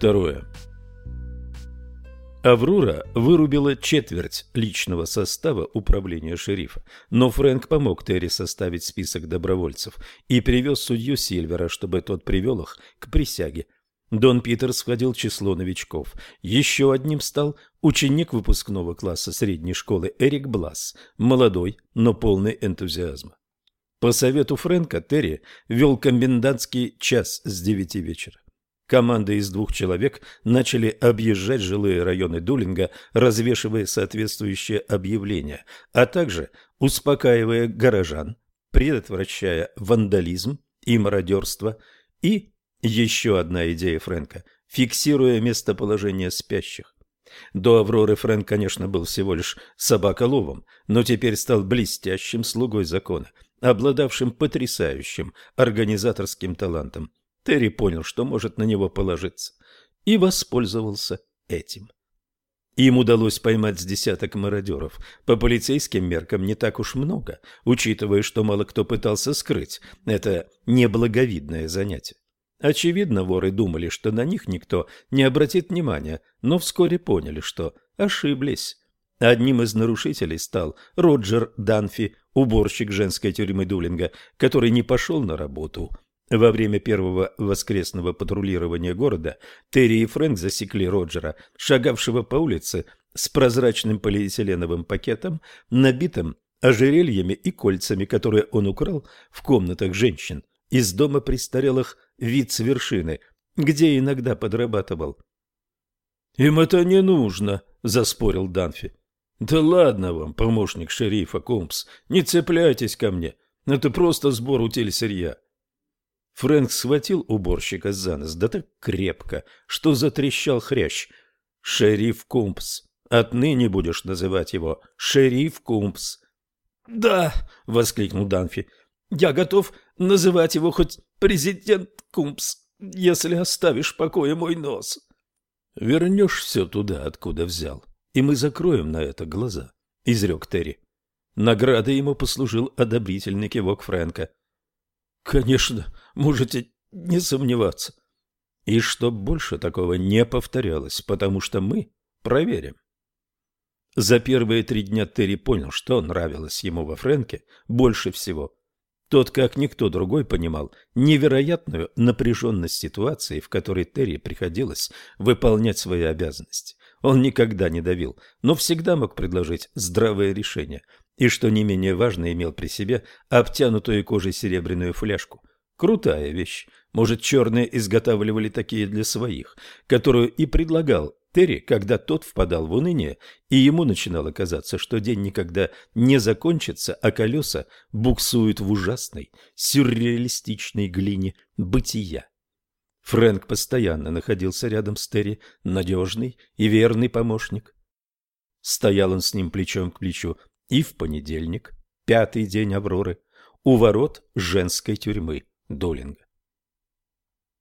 Второе. Аврора вырубила четверть личного состава управления шерифа, но Фрэнк помог Терри составить список добровольцев и привез судью Сильвера, чтобы тот привел их к присяге. Дон Питерс входил число новичков. Еще одним стал ученик выпускного класса средней школы Эрик Блас, молодой, но полный энтузиазма. По совету Фрэнка Терри вел комендантский час с девяти вечера. Команда из двух человек начали объезжать жилые районы Дулинга, развешивая соответствующие объявления, а также успокаивая горожан, предотвращая вандализм и мародерство, и еще одна идея Фрэнка – фиксируя местоположение спящих. До Авроры Фрэнк, конечно, был всего лишь собаколовом, но теперь стал блестящим слугой закона, обладавшим потрясающим организаторским талантом. Терри понял, что может на него положиться, и воспользовался этим. Им удалось поймать с десяток мародеров. По полицейским меркам не так уж много, учитывая, что мало кто пытался скрыть это неблаговидное занятие. Очевидно, воры думали, что на них никто не обратит внимания, но вскоре поняли, что ошиблись. Одним из нарушителей стал Роджер Данфи, уборщик женской тюрьмы Дулинга, который не пошел на работу, во время первого воскресного патрулирования города Терри и Фрэнк засекли Роджера, шагавшего по улице с прозрачным полиэтиленовым пакетом, набитым ожерельями и кольцами, которые он украл в комнатах женщин из дома престарелых виц-вершины, где иногда подрабатывал. «Им это не нужно», — заспорил Данфи. «Да ладно вам, помощник шерифа Кумпс, не цепляйтесь ко мне, это просто сбор утильсырья». Фрэнк схватил уборщика за нос, да так крепко, что затрещал хрящ. «Шериф Кумпс. Отныне будешь называть его Шериф Кумпс». «Да!» — воскликнул Данфи. «Я готов называть его хоть президент Кумпс, если оставишь в покое мой нос». «Вернешь все туда, откуда взял, и мы закроем на это глаза», — изрек Терри. Наградой ему послужил одобрительный кивок Фрэнка. «Конечно, можете не сомневаться. И чтоб больше такого не повторялось, потому что мы проверим». За первые три дня Терри понял, что нравилось ему во Фрэнке больше всего. Тот, как никто другой, понимал невероятную напряженность ситуации, в которой Терри приходилось выполнять свои обязанности. Он никогда не давил, но всегда мог предложить здравое решение, и, что не менее важно, имел при себе обтянутую кожей серебряную фляжку. Крутая вещь. Может, черные изготавливали такие для своих, которую и предлагал Терри, когда тот впадал в уныние, и ему начинало казаться, что день никогда не закончится, а колеса буксуют в ужасной, сюрреалистичной глине бытия. Фрэнк постоянно находился рядом с Терри, надежный и верный помощник. Стоял он с ним плечом к плечу и в понедельник, пятый день Авроры, у ворот женской тюрьмы Долинга.